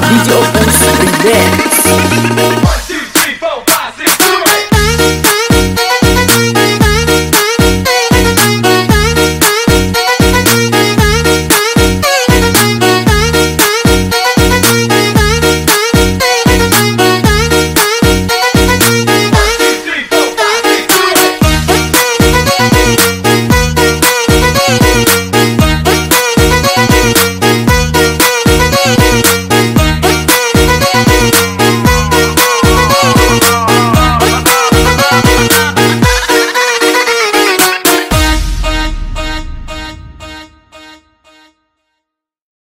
DJ Opus Remix